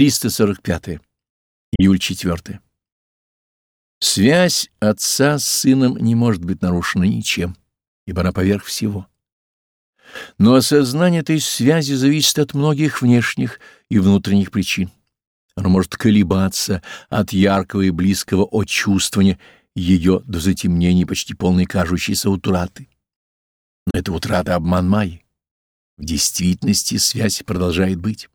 345. Июль 4. Связь отца с сыном не может быть нарушена ничем, ибо она поверх всего. Но осознание этой связи зависит от многих внешних и внутренних причин. Оно может колебаться от яркого и близкого очувствования ее до затемнения почти полной кажущейся утраты. Но это утрата обман Майи. В действительности связь продолжает быть.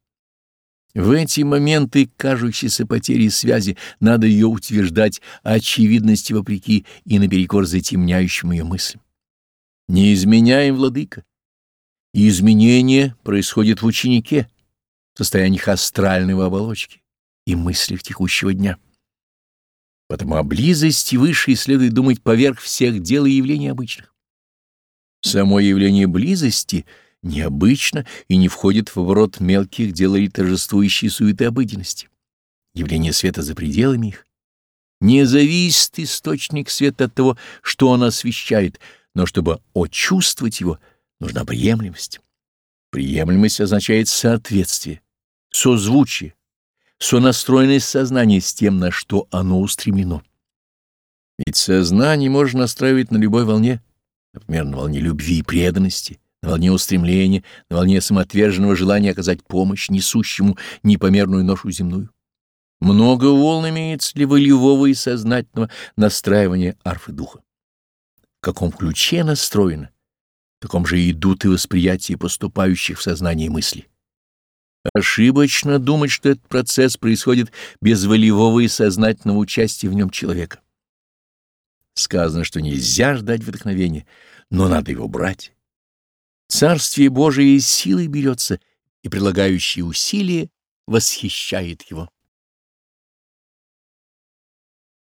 В эти моменты кажущейся потери связи надо ее утверждать очевидности вопреки и наперекор затемняющим ее мыслям. Не изменяем, владыка. Изменение происходит в ученике, в состояниях астральной оболочки и мыслях текущего дня. Потому о близости высшей следует думать поверх всех дел и явлений обычных. Само явление близости — необычно и не входит в оборот мелких дел или торжествующей суеты обыденности. Явление света за пределами их. Не зависит источник света от того, что он освещает, но чтобы очувствовать его, нужна приемлемость. Приемлемость означает соответствие, созвучие, сонастроенность сознания с тем, на что оно устремлено. Ведь сознание можно настраивать на любой волне, например, на волне любви и преданности, на волне устремления, на волне самоотверженного желания оказать помощь несущему непомерную ношу земную. Много волн имеется ли волевого и сознательного настраивания арфы духа. В каком ключе настроено, в таком же идут и восприятия поступающих в сознание мыслей. Ошибочно думать, что этот процесс происходит без волевого и сознательного участия в нем человека. Сказано, что нельзя ждать вдохновения, но надо его брать. Царствие Божие силой берется, и прилагающие усилия восхищает его.